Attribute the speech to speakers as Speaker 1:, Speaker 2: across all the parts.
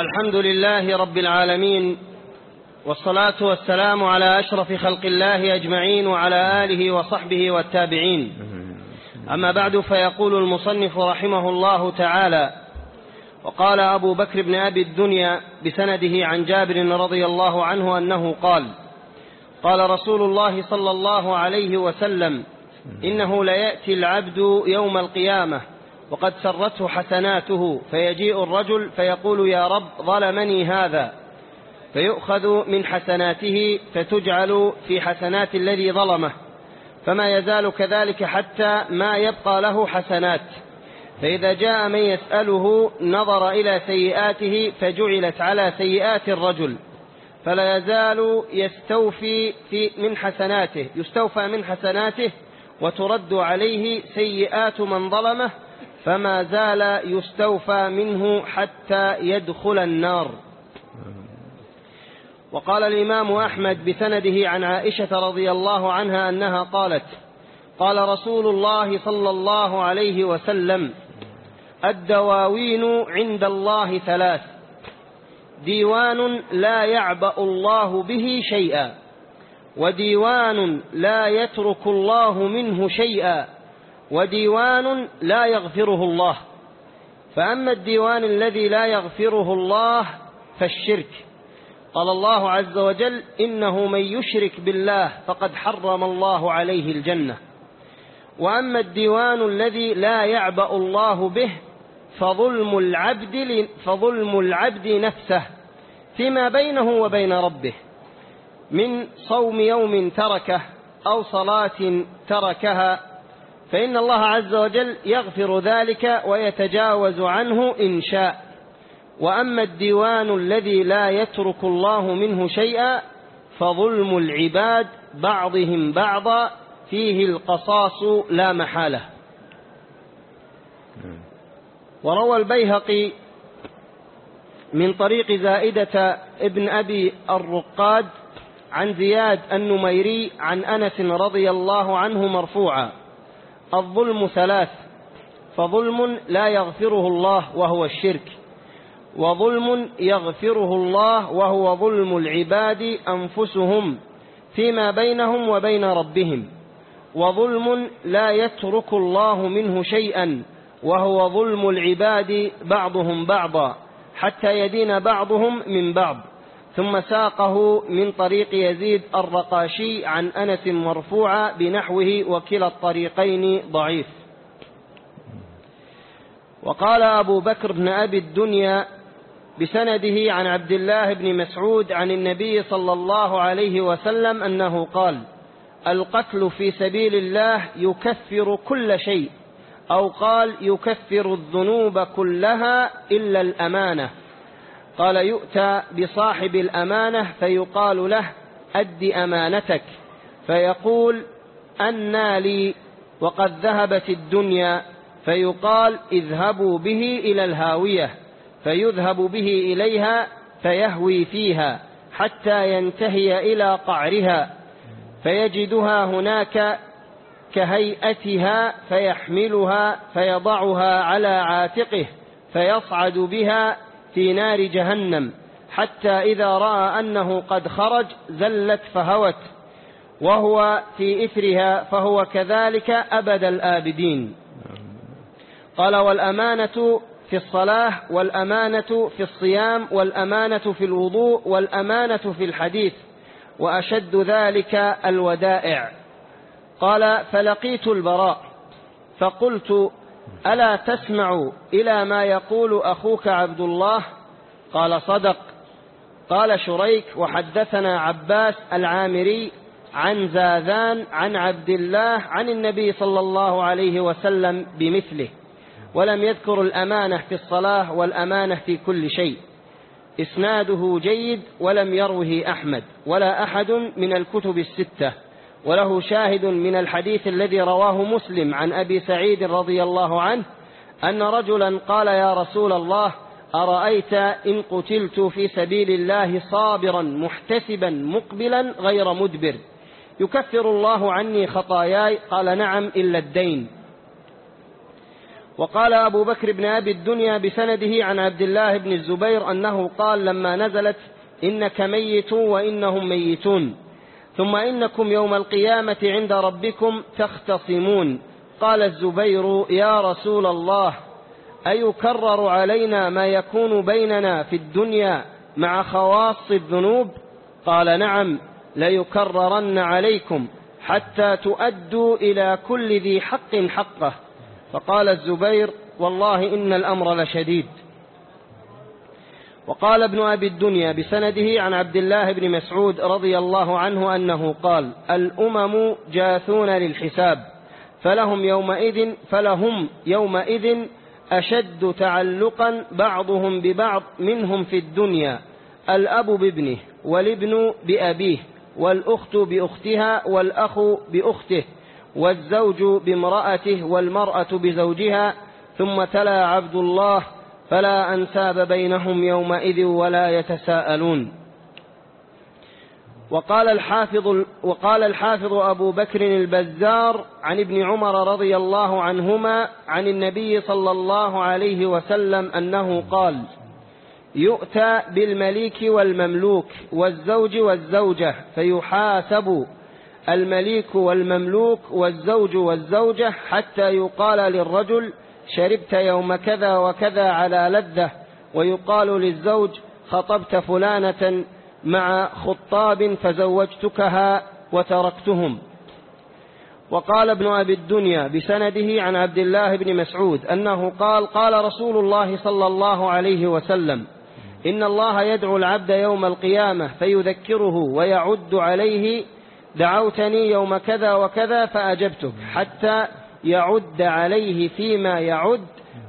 Speaker 1: الحمد لله رب العالمين والصلاة والسلام على أشرف خلق الله أجمعين وعلى آله وصحبه والتابعين. أما بعد فيقول المصنف رحمه الله تعالى وقال أبو بكر بن أبي الدنيا بسنده عن جابر رضي الله عنه أنه قال قال رسول الله صلى الله عليه وسلم إنه ليأتي العبد يوم القيامة وقد سرته حسناته فيجيء الرجل فيقول يا رب ظلمني هذا. فيؤخذ من حسناته فتجعل في حسنات الذي ظلمه. فما يزال كذلك حتى ما يبقى له حسنات. فإذا جاء من يسأله نظر إلى سيئاته فجعلت على سيئات الرجل. فلا يزال يستوفي في من حسناته يستوفى من حسناته وترد عليه سيئات من ظلمه فما زال يستوفى منه حتى يدخل النار. وقال الإمام أحمد بسنده عن عائشة رضي الله عنها أنها قالت قال رسول الله صلى الله عليه وسلم الدواوين عند الله ثلاث. ديوان لا يعبأ الله به شيئا وديوان لا يترك الله منه شيئا. وديوان لا يغفره الله. فأما الديوان الذي لا يغفره الله فالشرك. قال الله عز وجل إنه من يشرك بالله فقد حرم الله عليه الجنة. وأما الديوان الذي لا يعبأ الله به فظلم العبد, فظلم العبد نفسه فيما بينه وبين ربه. من صوم يوم تركه أو صلاة تركها فإن الله عز وجل يغفر ذلك ويتجاوز عنه إن شاء. وأما الديوان الذي لا يترك الله منه شيئا فظلم العباد بعضهم بعضا فيه القصاص لا محالة. وروى البيهقي من طريق زائدة ابن أبي الرقاد عن زياد النميري عن أنس رضي الله عنه مرفوعا. الظلم ثلاث فظلم لا يغفره الله وهو الشرك وظلم يغفره الله وهو ظلم العباد أنفسهم فيما بينهم وبين ربهم وظلم لا يترك الله منه شيئا وهو ظلم العباد بعضهم بعضا حتى يدين بعضهم من بعض. ثم ساقه من طريق يزيد الرقاشي عن أنس مرفوعا بنحوه وكلا الطريقين ضعيف. وقال أبو بكر بن أبي الدنيا بسنده عن عبد الله بن مسعود عن النبي صلى الله عليه وسلم أنه قال القتل في سبيل الله يكفر كل شيء أو قال يكفر الذنوب كلها إلا الأمانة. قال يؤتى بصاحب الأمانة فيقال له أد أمانتك. فيقول أنى لي وقد ذهبت الدنيا. فيقال اذهبوا به إلى الهاوية. فيذهب به إليها فيهوي فيها حتى ينتهي إلى قعرها. فيجدها هناك كهيئتها فيحملها فيضعها على عاتقه فيصعد بها في نار جهنم حتى إذا رأى أنه قد خرج زلت فهوت وهو في إثرها فهو كذلك أبد الآبدين. قال والأمانة في الصلاة والأمانة في الصيام والأمانة في الوضوء والأمانة في الحديث وأشد ذلك الودائع. قال فلقيت البراء فقلت ألا تسمع إلى ما يقول أخوك عبد الله؟ قال صدق. قال شريك وحدثنا عباس العامري عن زاذان عن عبد الله عن النبي صلى الله عليه وسلم بمثله ولم يذكر الأمانة في الصلاة والأمانة في كل شيء. إسناده جيد ولم يروه أحمد ولا أحد من الكتب الستة. وله شاهد من الحديث الذي رواه مسلم عن أبي سعيد رضي الله عنه أن رجلا قال يا رسول الله أرأيت إن قتلت في سبيل الله صابرا محتسبا مقبلا غير مدبر. يكفر الله عني خطاياي؟ قال نعم إلا الدين. وقال أبو بكر بن أبي الدنيا بسنده عن عبد الله بن الزبير أنه قال لما نزلت إنك ميت وإنهم ميتون. ثم إنكم يوم القيامة عند ربكم تختصمون. قال الزبير يا رسول الله أيكرر علينا ما يكون بيننا في الدنيا مع خواص الذنوب؟ قال نعم ليكررن عليكم حتى تؤدوا إلى كل ذي حق حقه. فقال الزبير والله إن الأمر لشديد. وقال ابن أبي الدنيا بسنده عن عبد الله بن مسعود رضي الله عنه أنه قال الأمم جاثون للحساب فلهم يومئذ فلهم يومئذ أشد تعلقا بعضهم ببعض منهم في الدنيا الأب بابنه والابن بأبيه والأخت بأختها والأخ بأخته والزوج بامرأته والمرأة بزوجها ثم تلا عبد الله فلا أنساب بينهم يومئذ ولا يتساءلون. وقال الحافظ وقال الحافظ أبو بكر البزار عن ابن عمر رضي الله عنهما عن النبي صلى الله عليه وسلم أنه قال يؤتى بالمليك والمملوك والزوج والزوجة فيحاسب المليك والمملوك والزوج والزوجة حتى يقال للرجل شربت يوم كذا وكذا على لذة ويقال للزوج خطبت فلانة مع خطاب فزوجتكها وتركتهم. وقال ابن أبي الدنيا بسنده عن عبد الله بن مسعود أنه قال قال رسول الله صلى الله عليه وسلم إن الله يدعو العبد يوم القيامة فيذكره ويعد عليه دعوتني يوم كذا وكذا فأجبتك حتى يعد عليه فيما يعد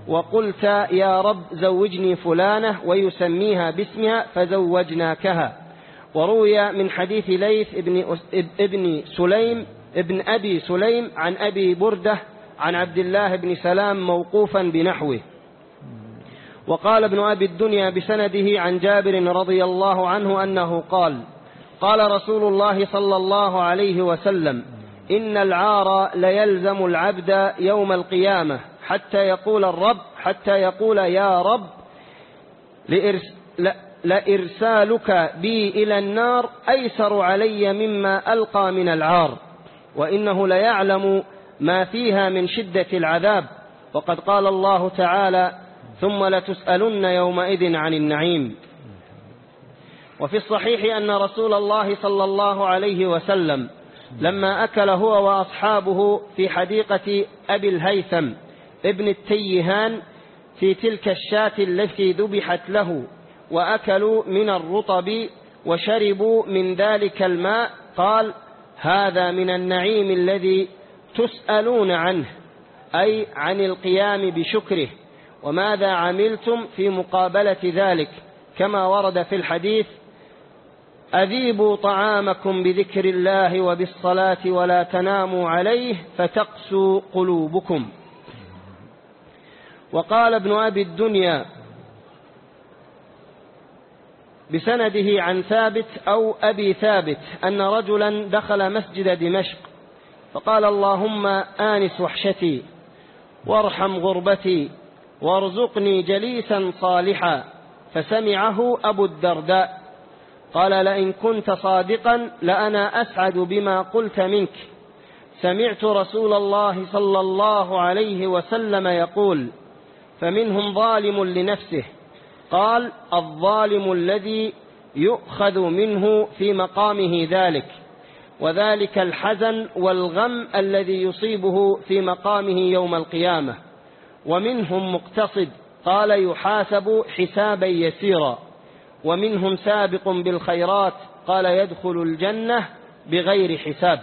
Speaker 1: وقلت يا رب زوجني فلانة ويسميها باسمها فزوجناكها. وروي من حديث ليث ابن, ابن سليم ابن أبي سليم عن أبي بردة عن عبد الله بن سلام موقوفا بنحوه. وقال ابن أبي الدنيا بسنده عن جابر رضي الله عنه أنه قال قال رسول الله صلى الله عليه وسلم إن العار ليلزم العبد يوم القيامة حتى يقول الرب حتى يقول يا رب لإرس لإرسالك بي إلى النار أيسر علي مما ألقى من العار وإنه ليعلم ما فيها من شدة العذاب. وقد قال الله تعالى ثم لتسألن يومئذ عن النعيم وفي الصحيح أن رسول الله صلى الله عليه وسلم لما أكل هو وأصحابه في حديقة أبي الهيثم ابن التيهان في تلك الشاة التي ذبحت له وأكلوا من الرطب وشربوا من ذلك الماء قال هذا من النعيم الذي تسألون عنه أي عن القيام بشكره وماذا عملتم في مقابلة ذلك؟ كما ورد في الحديث أذيبوا طعامكم بذكر الله وبالصلاة ولا تناموا عليه فتقسو قلوبكم. وقال ابن أبي الدنيا بسنده عن ثابت أو أبي ثابت أن رجلا دخل مسجد دمشق فقال اللهم آنس وحشتي وارحم غربتي وارزقني جليسا صالحا فسمعه أبو الدرداء. قال لئن كنت صادقا لأنا أسعد بما قلت منك. سمعت رسول الله صلى الله عليه وسلم يقول فمنهم ظالم لنفسه. قال الظالم الذي يؤخذ منه في مقامه ذلك وذلك الحزن والغم الذي يصيبه في مقامه يوم القيامة ومنهم مقتصد. قال يحاسب حسابا يسيرا. ومنهم سابق بالخيرات قال يدخل الجنة بغير حساب.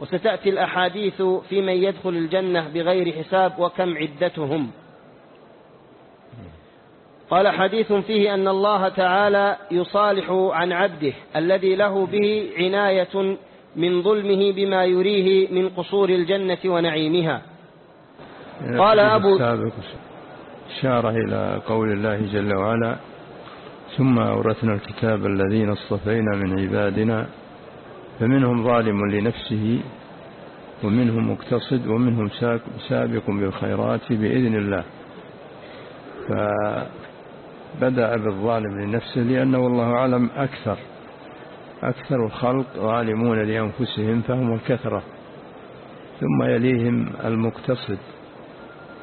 Speaker 1: وستأتي الأحاديث في من يدخل الجنة بغير حساب وكم عدتهم. قال حديث فيه أن الله تعالى يصالح عن عبده الذي له به عناية من ظلمه بما يريه من قصور الجنة ونعيمها.
Speaker 2: قال أبو إشارة إلى قول الله جل وعلا ثم أورثنا الكتاب الذين اصطفينا من عبادنا فمنهم ظالم لنفسه ومنهم مقتصد ومنهم سابق بالخيرات بإذن الله. فبدأ بالظالم لنفسه لأنه والله أعلم أكثر أكثر الخلق ظالمون لأنفسهم فهم الكثرة. ثم يليهم المقتصد.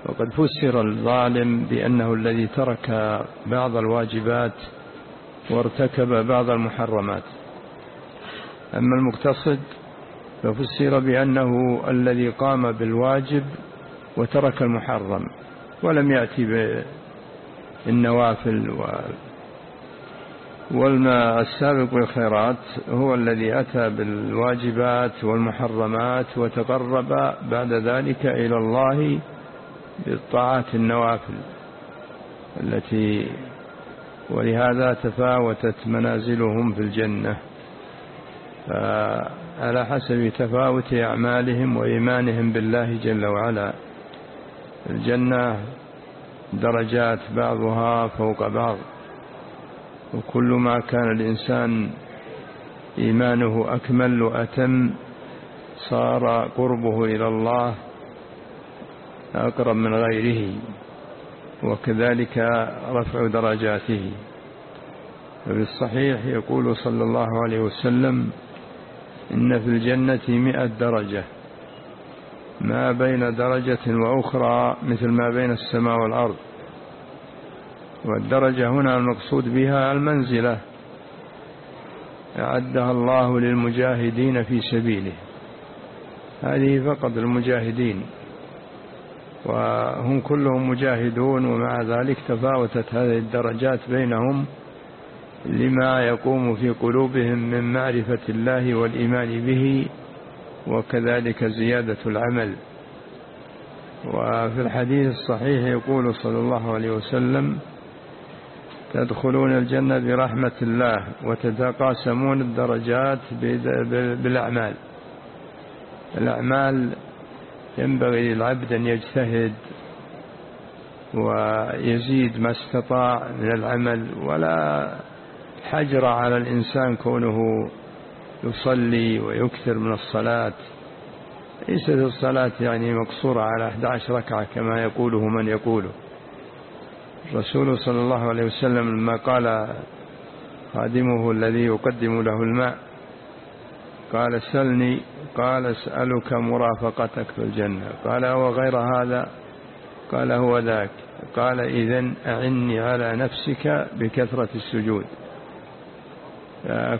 Speaker 2: وقد فسر الظالم بأنه الذي ترك بعض الواجبات وارتكب بعض المحرمات. أما المقتصد ففسر بأنه الذي قام بالواجب وترك المحرم ولم يأتي بالنوافل والما السابق بالخيرات هو الذي أتى بالواجبات والمحرمات وتقرب بعد ذلك إلى الله بالطاعات النوافل التي ولهذا تفاوتت منازلهم في الجنة. فعلى حسب تفاوت أعمالهم وإيمانهم بالله جل وعلا. الجنة درجات بعضها فوق بعض. وكل ما كان الإنسان إيمانه أكمل وأتم صار قربه إلى الله أقرب من غيره. وكذلك رفع درجاته. وفي الصحيح يقول صلى الله عليه وسلم إن في الجنة مئة درجة. ما بين درجة وأخرى مثل ما بين السماء والأرض. والدرجة هنا المقصود بها المنزلة. أعدها الله للمجاهدين في سبيله. هذه فقط المجاهدين. وهم كلهم مجاهدون ومع ذلك تفاوتت هذه الدرجات بينهم لما يقوم في قلوبهم من معرفة الله والإيمان به وكذلك زيادة العمل. وفي الحديث الصحيح يقول صلى الله عليه وسلم تدخلون الجنة برحمة الله وتتقاسمون الدرجات بالأعمال. الأعمال ينبغي للعبد أن يجتهد ويزيد ما استطاع من العمل ولا حجر على الإنسان كونه يصلي ويكثر من الصلاة. ليست الصلاة يعني مقصورة على 11 ركعة كما يقوله من يقوله الرسول صلى الله عليه وسلم لما قال خادمه الذي يقدم له الماء قال سلني قال اسألك مرافقتك في الجنة. قال وغير هذا؟ قال هو ذاك. قال إذن أعني على نفسك بكثرة السجود.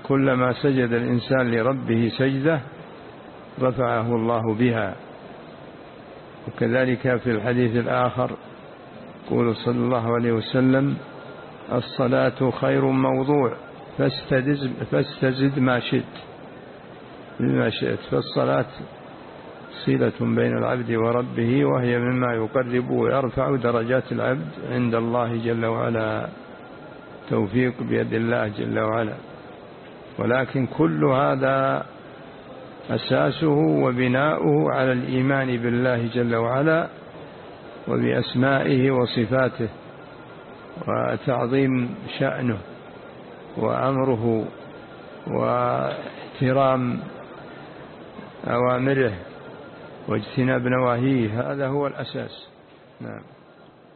Speaker 2: كلما سجد الإنسان لربه سجدة رفعه الله بها. وكذلك في الحديث الآخر يقول صلى الله عليه وسلم الصلاة خير موضوع فاستزد ما شئت. بما شئت. فالصلاة صلة بين العبد وربه وهي مما يقرب ويرفع درجات العبد عند الله جل وعلا. توفيق بيد الله جل وعلا. ولكن كل هذا أساسه وبناؤه على الإيمان بالله جل وعلا وبأسمائه وصفاته وتعظيم شأنه وأمره واحترام أوامره واجتناب نواهيه هذا هو الأساس. نعم.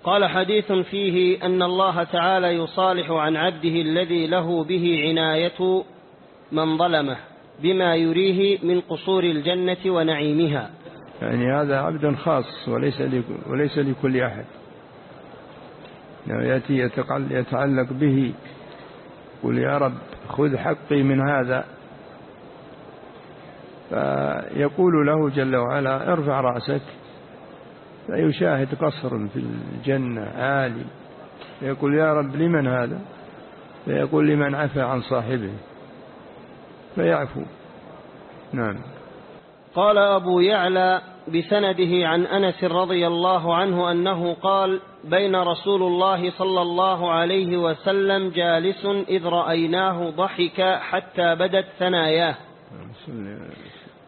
Speaker 1: قال حديث فيه أن الله تعالى يصالح عن عبده الذي له به عناية من ظلمه بما يريه من قصور الجنة ونعيمها.
Speaker 2: يعني هذا عبد خاص وليس وليس لكل أحد. يعني يأتي يتعلق به يقول يا رب خذ حقي من هذا. فيقول له جل وعلا ارفع رأسك. فيشاهد قصر في الجنة عالي. فيقول يا رب لمن هذا؟ فيقول لمن عفى عن صاحبه. فيعفو. نعم.
Speaker 1: قال أبو يعلى بسنده عن أنس رضي الله عنه أنه قال بين رسول الله صلى الله عليه وسلم جالس إذ رأيناه ضحك حتى بدت ثناياه.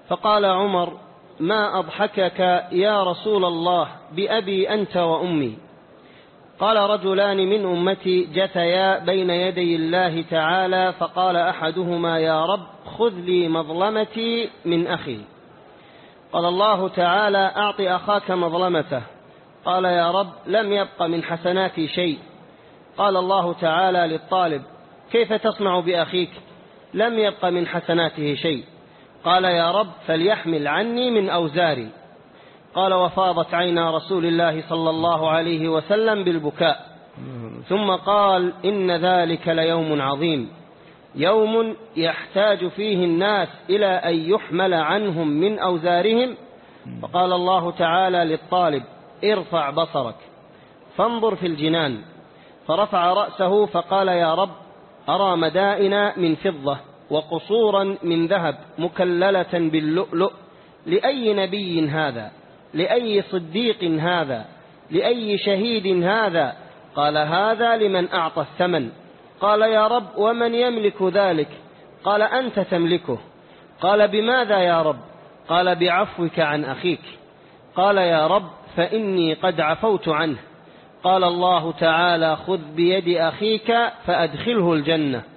Speaker 1: فقال عمر ما أضحكك يا رسول الله بأبي أنت وأمي؟ قال رجلان من أمتي جثيا بين يدي الله تعالى فقال أحدهما يا رب خذ لي مظلمتي من أخي. قال الله تعالى أعط أخاك مظلمته. قال يا رب لم يبق من حسناتي شيء. قال الله تعالى للطالب كيف تصنع بأخيك؟ لم يبق من حسناته شيء. قال يا رب فليحمل عني من أوزاري. قال وفاضت عينا رسول الله صلى الله عليه وسلم بالبكاء. ثم قال إن ذلك ليوم عظيم. يوم يحتاج فيه الناس إلى أن يحمل عنهم من أوزارهم. فقال الله تعالى للطالب ارفع بصرك. فانظر في الجنان. فرفع رأسه فقال يا رب أرى مدائن من فضة. وقصورا من ذهب مكللة باللؤلؤ لأي نبي هذا؟ لأي صديق هذا؟ لأي شهيد هذا؟ قال هذا لمن أعطى الثمن. قال يا رب ومن يملك ذلك؟ قال أنت تملكه. قال بماذا يا رب؟ قال بعفوك عن أخيك. قال يا رب فإني قد عفوت عنه. قال الله تعالى خذ بيد أخيك فأدخله الجنة.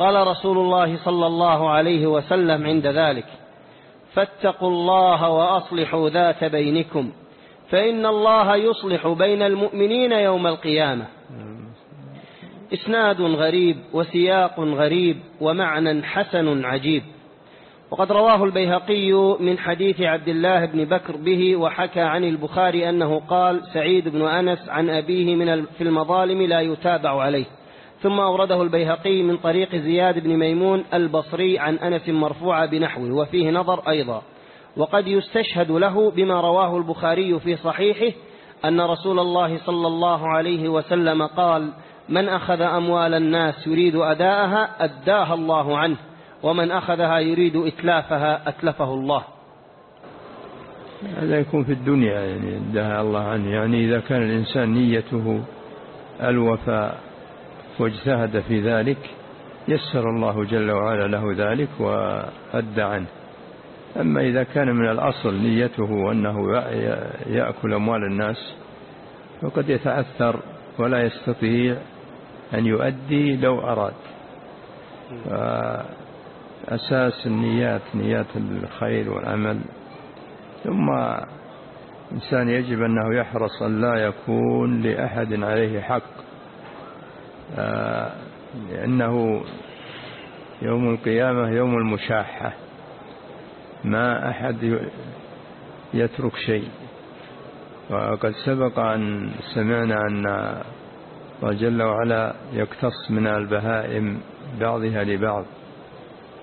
Speaker 1: قال رسول الله صلى الله عليه وسلم عند ذلك فاتقوا الله وأصلحوا ذات بينكم فإن الله يصلح بين المؤمنين يوم القيامة. إسناد غريب وسياق غريب ومعنى حسن عجيب. وقد رواه البيهقي من حديث عبد الله بن بكر به وحكى عن البخاري أنه قال سعيد بن أنس عن أبيه من في المظالم لا يتابع عليه. ثم أورده البيهقي من طريق زياد بن ميمون البصري عن أنس مرفوعة بنحوه وفيه نظر أيضا. وقد يستشهد له بما رواه البخاري في صحيحه أن رسول الله صلى الله عليه وسلم قال من أخذ أموال الناس يريد أداءها أداها الله عنه ومن أخذها يريد إتلافها أتلفه الله.
Speaker 2: هذا يكون في الدنيا يعني اداها الله عنه. يعني إذا كان الإنسان نيته الوفاء واجتهد في ذلك يسر الله جل وعلا له ذلك وأدى عنه. أما إذا كان من الأصل نيته أنه يأكل أموال الناس فقد يتعثر ولا يستطيع أن يؤدي لو أراد. أساس النيات نيات الخير والعمل. ثم إنسان يجب أنه يحرص أن لا يكون لأحد عليه حق. لأنه يوم القيامة يوم المشاحة. ما أحد يترك شيء. وقد سبق أن سمعنا أن الله جل وعلا يقتص من البهائم بعضها لبعض.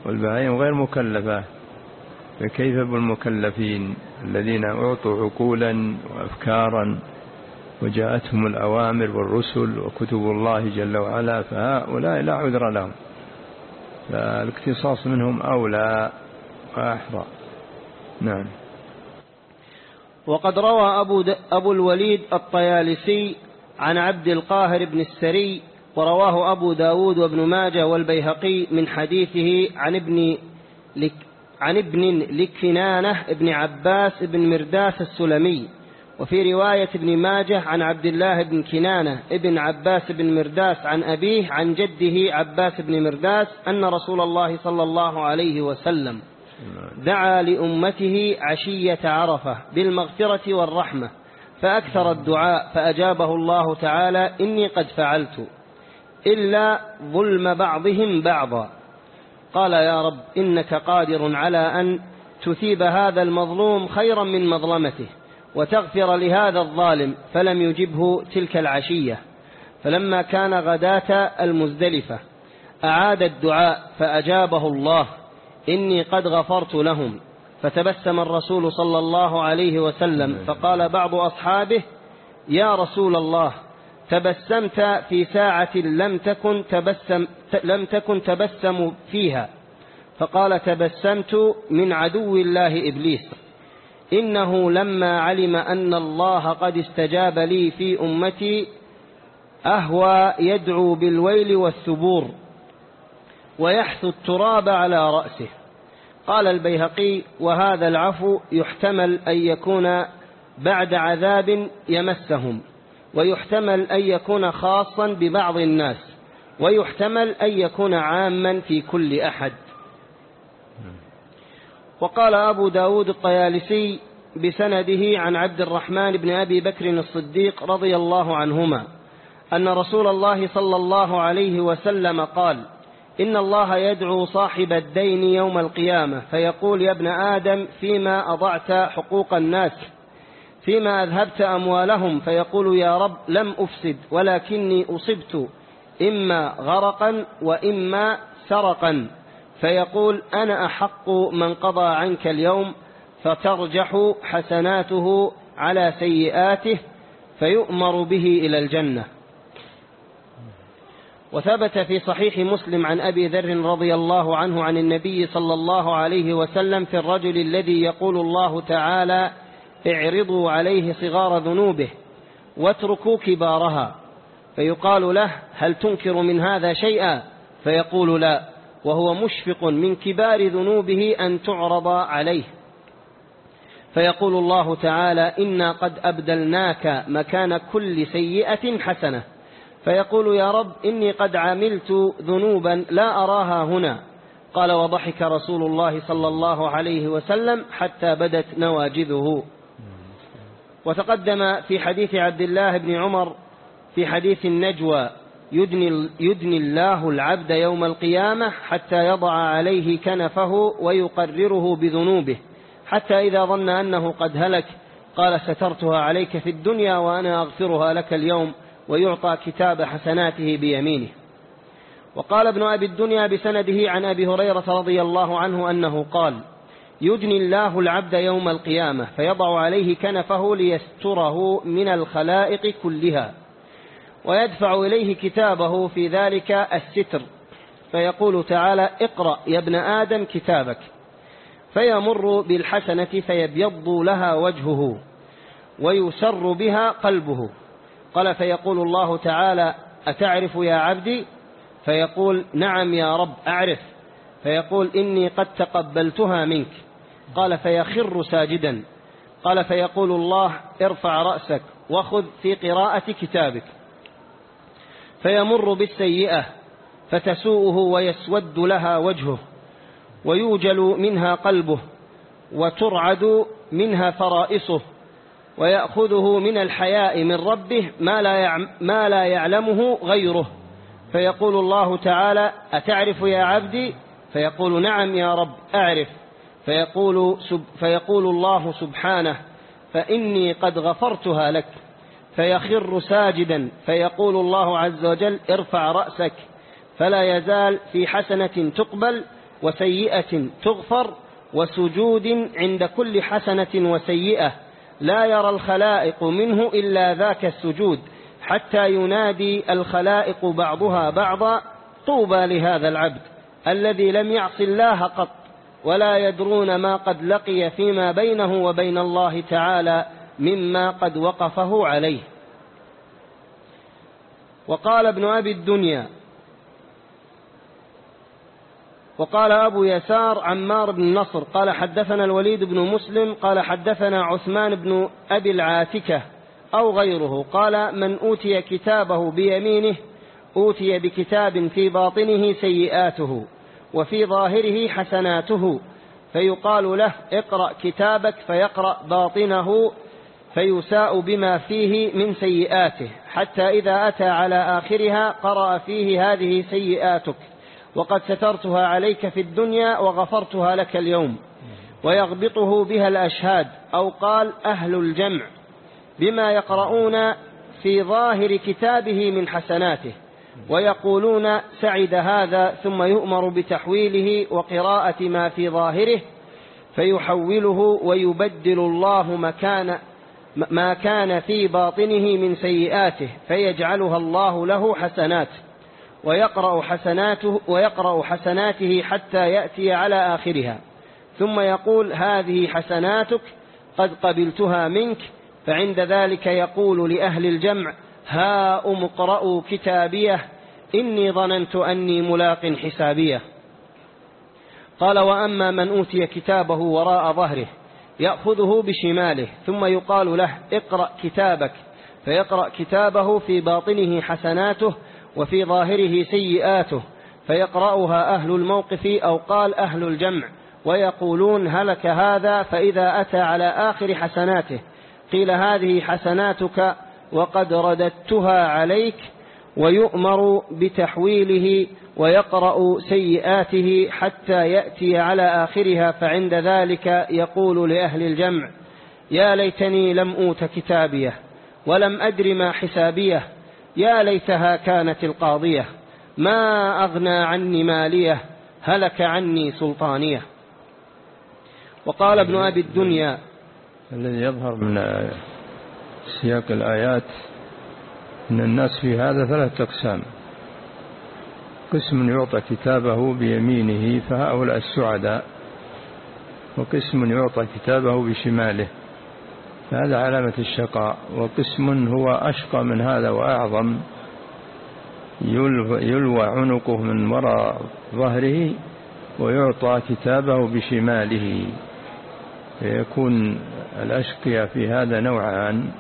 Speaker 2: والبهائم غير مكلفة. فكيف بالمكلفين الذين أعطوا عقولا وأفكارا؟ وجاءتهم الأوامر والرسل وكتب الله جل وعلا فهؤلاء لا عذر لهم. فالاقتصاص منهم أولى وأحرى نعم.
Speaker 1: وقد روى أبو, أبو الوليد الطيالسي عن عبد القاهر بن السري ورواه أبو داود وابن ماجه والبيهقي من حديثه عن ابن لك عن ابن لكنانة ابن عباس بن مرداس السلمي. وفي رواية ابن ماجه عن عبد الله بن كنانة ابن عباس بن مرداس عن أبيه عن جده عباس بن مرداس أن رسول الله صلى الله عليه وسلم دعا لأمته عشية عرفة بالمغفرة والرحمة فأكثر الدعاء فأجابه الله تعالى إني قد فعلت إلا ظلم بعضهم بعضا. قال يا رب إنك قادر على أن تثيب هذا المظلوم خيرا من مظلمته وتغفر لهذا الظالم فلم يجبه تلك العشية. فلما كان غداة المزدلفة أعاد الدعاء فأجابه الله إني قد غفرت لهم. فتبسم الرسول صلى الله عليه وسلم فقال بعض أصحابه يا رسول الله تبسمت في ساعة لم تكن تبسم لم تكن تبسم فيها. فقال تبسمت من عدو الله إبليس. إنه لما علم أن الله قد استجاب لي في أمتي أهوى يدعو بالويل والثبور ويحث التراب على رأسه. قال البيهقي وهذا العفو يحتمل أن يكون بعد عذاب يمسهم ويحتمل أن يكون خاصا ببعض الناس ويحتمل أن يكون عاما في كل أحد. وقال أبو داود الطيالسي بسنده عن عبد الرحمن بن أبي بكر الصديق رضي الله عنهما أن رسول الله صلى الله عليه وسلم قال إن الله يدعو صاحب الدين يوم القيامة فيقول يا ابن آدم فيما أضعت حقوق الناس فيما أذهبت أموالهم فيقول يا رب لم أفسد ولكني أصبت إما غرقا وإما سرقا. فيقول أنا أحق من قضى عنك اليوم فترجح حسناته على سيئاته فيؤمر به إلى الجنة. وثبت في صحيح مسلم عن أبي ذر رضي الله عنه عن النبي صلى الله عليه وسلم في الرجل الذي يقول الله تعالى اعرضوا عليه صغار ذنوبه واتركوا كبارها. فيقال له هل تنكر من هذا شيئا؟ فيقول لا. وهو مشفق من كبار ذنوبه أن تعرض عليه. فيقول الله تعالى إنا قد أبدلناك مكان كل سيئة حسنة. فيقول يا رب إني قد عملت ذنوبا لا أراها هنا. قال وضحك رسول الله صلى الله عليه وسلم حتى بدت نواجذه. وتقدم في حديث عبد الله بن عمر في حديث النجوى يدني, يدني الله العبد يوم القيامة حتى يضع عليه كنفه ويقرره بذنوبه. حتى إذا ظن أنه قد هلك قال سترتها عليك في الدنيا وأنا أغفرها لك اليوم ويعطى كتاب حسناته بيمينه. وقال ابن أبي الدنيا بسنده عن أبي هريرة رضي الله عنه أنه قال يدني الله العبد يوم القيامة فيضع عليه كنفه ليستره من الخلائق كلها. ويدفع إليه كتابه في ذلك الستر. فيقول تعالى اقرأ يا ابن آدم كتابك. فيمر بالحسنة فيبيض لها وجهه ويسر بها قلبه. قال فيقول الله تعالى أتعرف يا عبدي؟ فيقول نعم يا رب أعرف. فيقول إني قد تقبلتها منك. قال فيخر ساجدا. قال فيقول الله ارفع رأسك وخذ في قراءة كتابك. فيمر بالسيئة فتسوءه ويسود لها وجهه ويوجل منها قلبه وترعد منها فرائصه ويأخذه من الحياء من ربه ما لا, ما لا يعلمه غيره. فيقول الله تعالى أتعرف يا عبدي؟ فيقول نعم يا رب أعرف. فيقول, سب فيقول الله سبحانه فإني قد غفرتها لك. فيخر ساجدا فيقول الله عز وجل ارفع رأسك فلا يزال في حسنة تقبل وسيئة تغفر وسجود عند كل حسنة وسيئة. لا يرى الخلائق منه إلا ذاك السجود حتى ينادي الخلائق بعضها بعضا طوبى لهذا العبد الذي لم يعص الله قط ولا يدرون ما قد لقي فيما بينه وبين الله تعالى. مما قد وقفه عليه. وقال ابن أبي الدنيا وقال أبو يسار عمار بن نصر قال حدثنا الوليد بن مسلم قال حدثنا عثمان بن أبي العاتكة أو غيره قال من أوتي كتابه بيمينه أوتي بكتاب في باطنه سيئاته وفي ظاهره حسناته فيقال له اقرأ كتابك فيقرأ باطنه فيساء بما فيه من سيئاته حتى إذا أتى على آخرها قرأ فيه هذه سيئاتك. وقد سترتها عليك في الدنيا وغفرتها لك اليوم. ويغبطه بها الأشهاد أو قال أهل الجمع بما يقرؤون في ظاهر كتابه من حسناته. ويقولون سعد هذا ثم يؤمر بتحويله وقراءة ما في ظاهره فيحوله ويبدل الله مكان ما كان في باطنه من سيئاته فيجعلها الله له حسنات ويقرأ حسناته, ويقرأ حسناته حتى يأتي على آخرها. ثم يقول هذه حسناتك قد قبلتها منك فعند ذلك يقول لأهل الجمع هاؤم اقرأوا كتابيه إني ظننت أني ملاق حسابيه. قال وأما من أوتي كتابه وراء ظهره يأخذه بشماله ثم يقال له اقرأ كتابك فيقرأ كتابه في باطنه حسناته وفي ظاهره سيئاته فيقرأها أهل الموقف أو قال أهل الجمع ويقولون هلك هذا فإذا أتى على آخر حسناته قيل هذه حسناتك وقد رددتها عليك ويؤمر بتحويله ويقرأ سيئاته حتى يأتي على آخرها فعند ذلك يقول لأهل الجمع يا ليتني لم أوت كتابيه ولم أدر ما حسابيه يا ليتها كانت القاضية ما أغنى عني ماليه هلك عني سلطانيه. وقال ابن أبي الدنيا
Speaker 2: الذي يظهر من سياق الآيات أن الناس في هذا ثلاثة أقسام قسم يعطى كتابه بيمينه فهؤلاء السعداء. وقسم يعطى كتابه بشماله. فهذا علامة الشقاء. وقسم هو أشقى من هذا وأعظم. يلوى عنقه من وراء ظهره ويعطى كتابه بشماله. فيكون الأشقياء في هذا نوعان.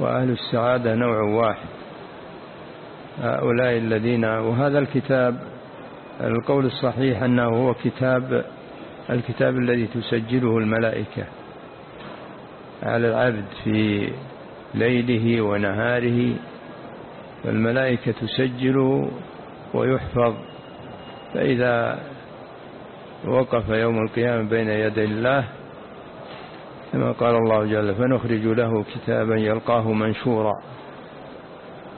Speaker 2: وأهل السعادة نوع واحد. هؤلاء الذين وهذا الكتاب القول الصحيح أنه هو كتاب الكتاب الذي تسجله الملائكة على العبد في ليله ونهاره فالملائكة تسجل ويحفظ. فإذا وقف يوم القيامة بين يدي الله كما قال الله جل فنخرج له كتابا يلقاه منشورا.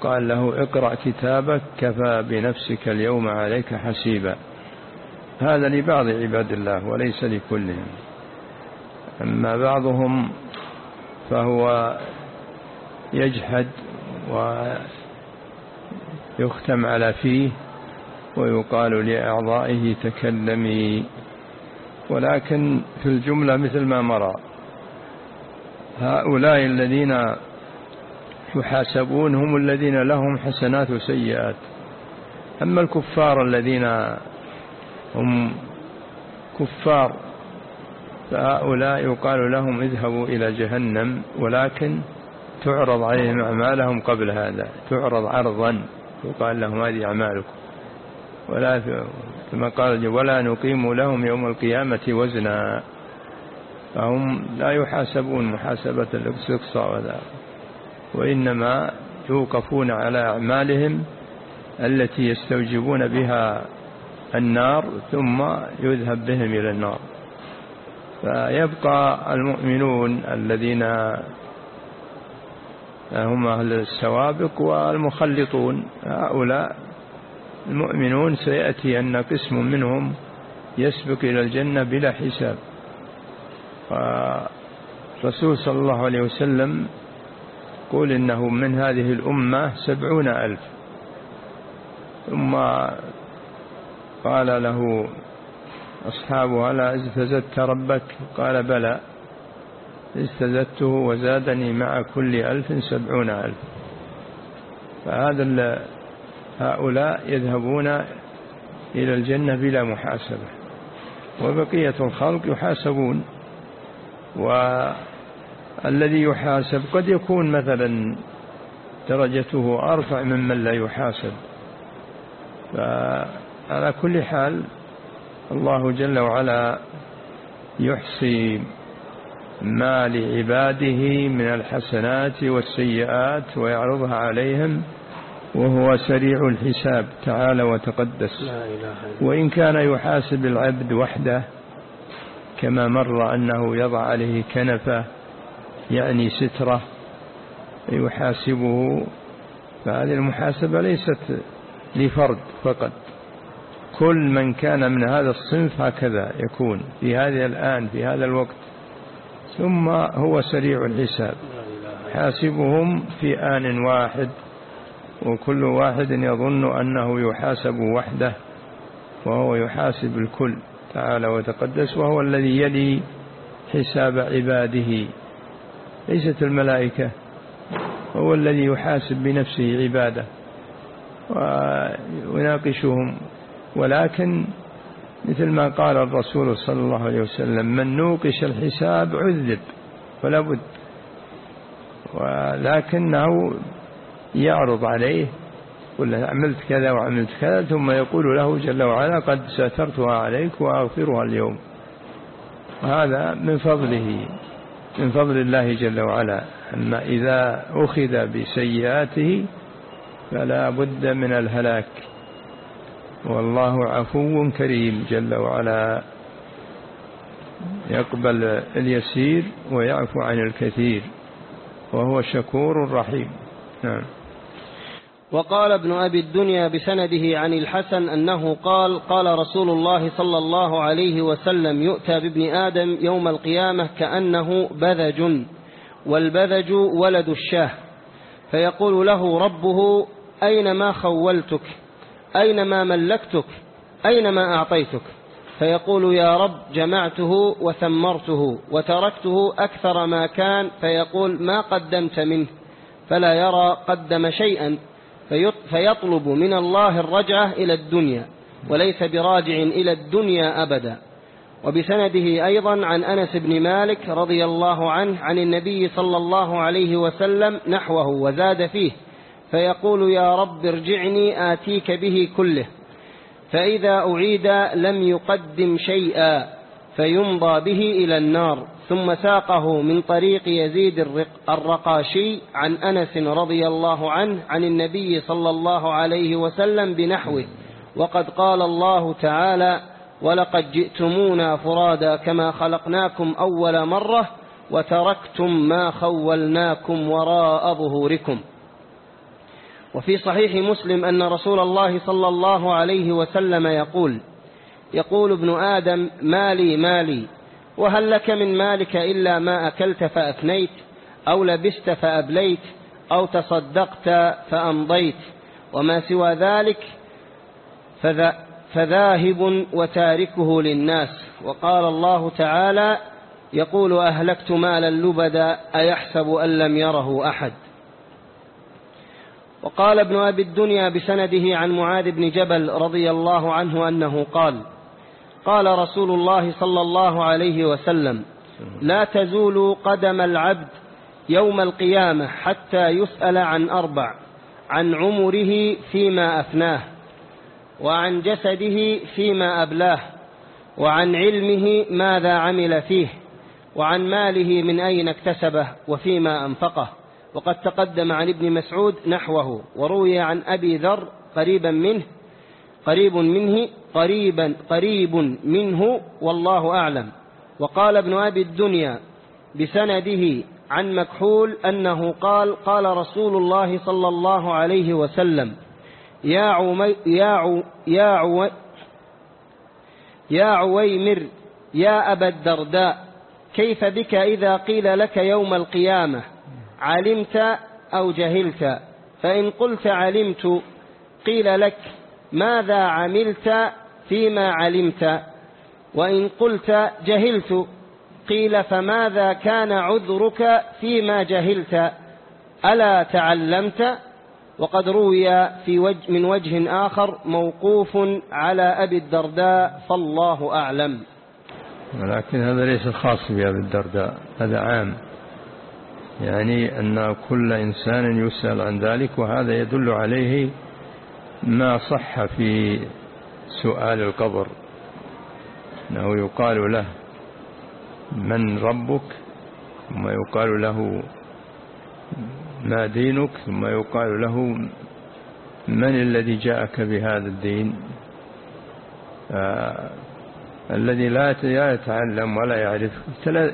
Speaker 2: قال له اقرأ كتابك كفى بنفسك اليوم عليك حسيبا. هذا لبعض عباد الله وليس لكلهم. أما بعضهم فهو يجحد ويختم على فيه ويقال لأعضائه تكلمي. ولكن في الجملة مثل ما مر هؤلاء الذين يحاسبون هم الذين لهم حسنات وسيئات. أما الكفار الذين هم كفار فهؤلاء يقال لهم اذهبوا إلى جهنم ولكن تعرض عليهم أعمالهم قبل هذا تعرض عرضا يقال لهم هذه أعمالكم. ولا كما قال ولا نقيم لهم يوم القيامة وزنا. فهم لا يحاسبون محاسبة الاقصاء وذا وإنما يوقفون على أعمالهم التي يستوجبون بها النار ثم يذهب بهم إلى النار. فيبقى المؤمنون الذين هم أهل السوابق والمخلطون هؤلاء المؤمنون سيأتي أن قسم منهم يسبق إلى الجنة بلا حساب. والرسول صلى الله عليه وسلم يقول إنه من هذه الأمة سبعون ألف. ثم قال له أصحابه ألا استزدت ربك؟ قال بلى استزدته وزادني مع كل ألف سبعون ألف. فهذا هؤلاء يذهبون إلى الجنة بلا محاسبة وبقية الخلق يحاسبون. والذي يحاسب قد يكون مثلا درجته أرفع ممن لا يحاسب. فعلى كل حال الله جل وعلا يحصي ما لعباده من الحسنات والسيئات ويعرضها عليهم وهو سريع الحساب تعالى وتقدس. وإن كان يحاسب العبد وحده كما مر أنه يضع عليه كنفة يعني سترة يحاسبه فهذه المحاسبة ليست لفرد فقط. كل من كان من هذا الصنف هكذا يكون في هذه الآن في هذا الوقت. ثم هو سريع الحساب. حاسبهم في آن واحد وكل واحد يظن أنه يحاسب وحده وهو يحاسب الكل. تعالى وتقدس وهو الذي يلي حساب عباده. ليست الملائكة هو الذي يحاسب بنفسه عباده ويناقشهم. ولكن مثل ما قال الرسول صلى الله عليه وسلم من نوقش الحساب عذب فلا بد. ولكنه يعرض عليه يقول له عملت كذا وعملت كذا ثم يقول له جل وعلا قد سترتها عليك وأغفرها اليوم. وهذا من فضله من فضل الله جل وعلا. أن إذا أخذ بسيئاته فلا بد من الهلاك. والله عفو كريم جل وعلا. يقبل اليسير ويعفو عن الكثير وهو شكور رحيم. نعم.
Speaker 1: وقال ابن أبي الدنيا بسنده عن الحسن أنه قال قال رسول الله صلى الله عليه وسلم يؤتى بابن آدم يوم القيامة كأنه بذج والبذج ولد الشاه. فيقول له ربه أين ما خولتك؟ أين ما ملكتك؟ أين ما أعطيتك؟ فيقول يا رب جمعته وثمرته وتركته أكثر ما كان. فيقول ما قدمت منه فلا يرى قدم شيئا. فيطلب من الله الرجعة إلى الدنيا وليس براجع إلى الدنيا أبدا. وبسنده أيضا عن أنس بن مالك رضي الله عنه عن النبي صلى الله عليه وسلم نحوه وزاد فيه فيقول يا رب ارجعني آتيك به كله فإذا أعيد لم يقدم شيئا. فيمضى به إلى النار ثم ساقه من طريق يزيد الرقاشي عن أنس رضي الله عنه عن النبي صلى الله عليه وسلم بنحوه وقد قال الله تعالى ولقد جئتمونا فرادا كما خلقناكم أول مرة وتركتم ما خولناكم وراء ظهوركم وفي صحيح مسلم أن رسول الله صلى الله عليه وسلم يقول يقول ابن آدم مالي مالي وهل لك من مالك إلا ما أكلت فأفنيت أو لبست فأبليت أو تصدقت فأمضيت وما سوى ذلك فذاهب وتاركه للناس. وقال الله تعالى يقول أهلكت مالا لبدا أيحسب أن لم يره أحد. وقال ابن أبي الدنيا بسنده عن معاذ بن جبل رضي الله عنه أنه قال قال رسول الله صلى الله عليه وسلم لا تزول قدم العبد يوم القيامة حتى يسأل عن أربع عن عمره فيما أفناه وعن جسده فيما أبلاه وعن علمه ماذا عمل فيه وعن ماله من أين اكتسبه وفيما أنفقه. وقد تقدم عن ابن مسعود نحوه وروي عن أبي ذر قريبا منه قريب منه قريبا قريب منه والله أعلم. وقال ابن أبي الدنيا بسنده عن مكحول أنه قال قال رسول الله صلى الله عليه وسلم يا عمي يا عو يا عو يا عويمر يا أبا الدرداء كيف بك إذا قيل لك يوم القيامة؟ علمت أو جهلت؟ فإن قلت علمت قيل لك ماذا عملت فيما علمت؟ وإن قلت جهلت قيل فماذا كان عذرك فيما جهلت؟ ألا تعلمت؟ وقد روي في وجه من وجه آخر موقوف على أبي الدرداء فالله أعلم.
Speaker 2: ولكن هذا ليس خاص بأبي الدرداء هذا عام. يعني أن كل إنسان يسأل عن ذلك وهذا يدل عليه ما صح في سؤال القبر؟ أنه يقال له من ربك ثم يقال له ما دينك ثم يقال له من الذي جاءك بهذا الدين؟ آه الذي لا يتعلم ولا يعرف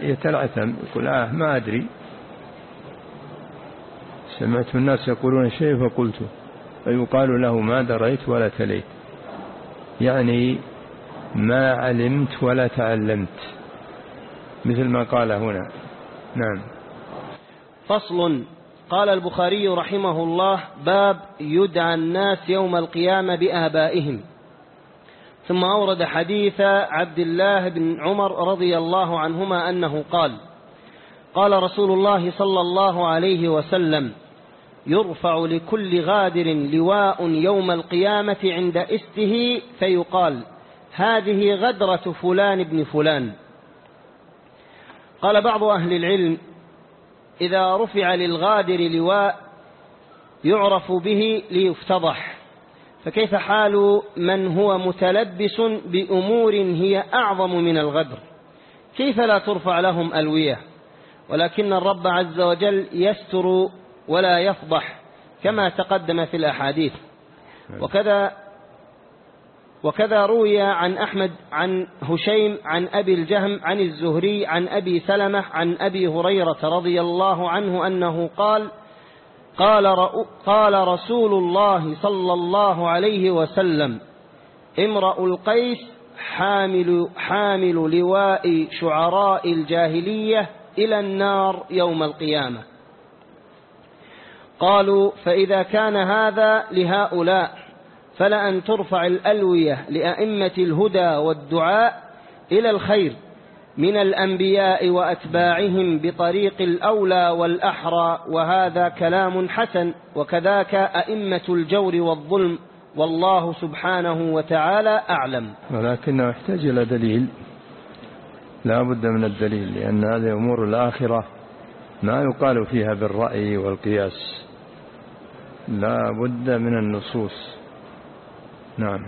Speaker 2: يتلعثم يقول آه ما أدري. سمعت الناس يقولون شيء فقلته. فيقال له ما دريت ولا تليت. يعني ما علمت ولا تعلمت. مثل ما قال هنا. نعم.
Speaker 1: فصل. قال البخاري رحمه الله باب يدعى الناس يوم القيامة بآبائهم. ثم أورد حديث عبد الله بن عمر رضي الله عنهما أنه قال قال رسول الله صلى الله عليه وسلم يرفع لكل غادر لواء يوم القيامة عند إسته فيقال هذه غدرة فلان بن فلان. قال بعض أهل العلم إذا رفع للغادر لواء يعرف به ليفتضح فكيف حال من هو متلبس بأمور هي أعظم من الغدر؟ كيف لا ترفع لهم ألوية؟ ولكن الرب عز وجل يستر ولا يفضح كما تقدم في الأحاديث. وكذا وكذا روي عن أحمد عن هشيم عن أبي الجهم عن الزهري عن أبي سلمة عن أبي هريرة رضي الله عنه أنه قال قال, قال رسول الله صلى الله عليه وسلم امرأ القيس حامل, حامل لواء شعراء الجاهلية إلى النار يوم القيامة. قالوا فإذا كان هذا لهؤلاء فلأن ترفع الألوية لأئمة الهدى والدعاء إلى الخير من الأنبياء وأتباعهم بطريق الأولى والأحرى وهذا كلام حسن وكذاك أئمة الجور والظلم والله سبحانه وتعالى أعلم.
Speaker 2: ولكنه يحتاج إلى دليل. لا بد من الدليل لأن هذه أمور الآخرة ما يقال فيها بالرأي والقياس. لا بد من النصوص. نعم.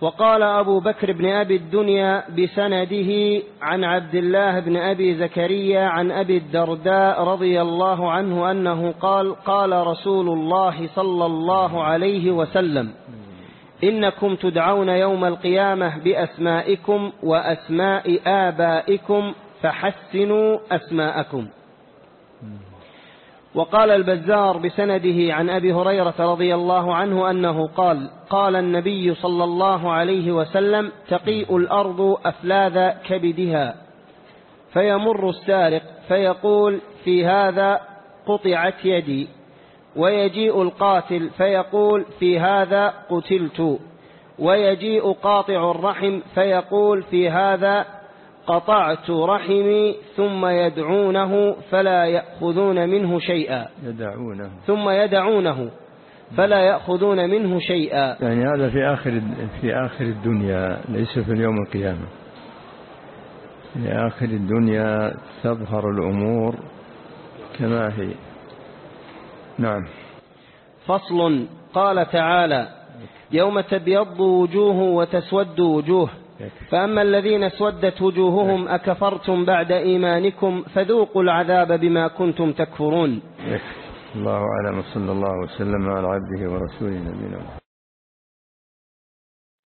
Speaker 1: وقال أبو بكر بن أبي الدنيا بسنده عن عبد الله بن أبي زكريا عن أبي الدرداء رضي الله عنه أنه قال قال رسول الله صلى الله عليه وسلم إنكم تدعون يوم القيامة بأسمائكم وأسماء آبائكم فحسنوا أسماءكم. وقال البزار بسنده عن أبي هريرة رضي الله عنه أنه قال قال النبي صلى الله عليه وسلم تقيء الأرض أفلاذ كبدها. فيمر السارق فيقول في هذا قطعت يدي. ويجيء القاتل فيقول في هذا قتلت. ويجيء قاطع الرحم فيقول في هذا قطعت رحمي ثم يدعونه فلا يأخذون منه شيئا.
Speaker 2: يدعونه.
Speaker 1: ثم يدعونه فلا يأخذون منه شيئا.
Speaker 2: يعني هذا في آخر في آخر الدنيا ليس في اليوم القيامة. في آخر الدنيا تظهر الأمور كما هي. نعم.
Speaker 1: فصل قال تعالى يوم تبيض وجوه وتسود وجوه. فأما الذين اسودت وجوههم أكفرتم بعد إيمانكم فذوقوا العذاب بما كنتم تكفرون.
Speaker 2: الله أعلم صلى الله وسلم على عبده ورسوله نبينا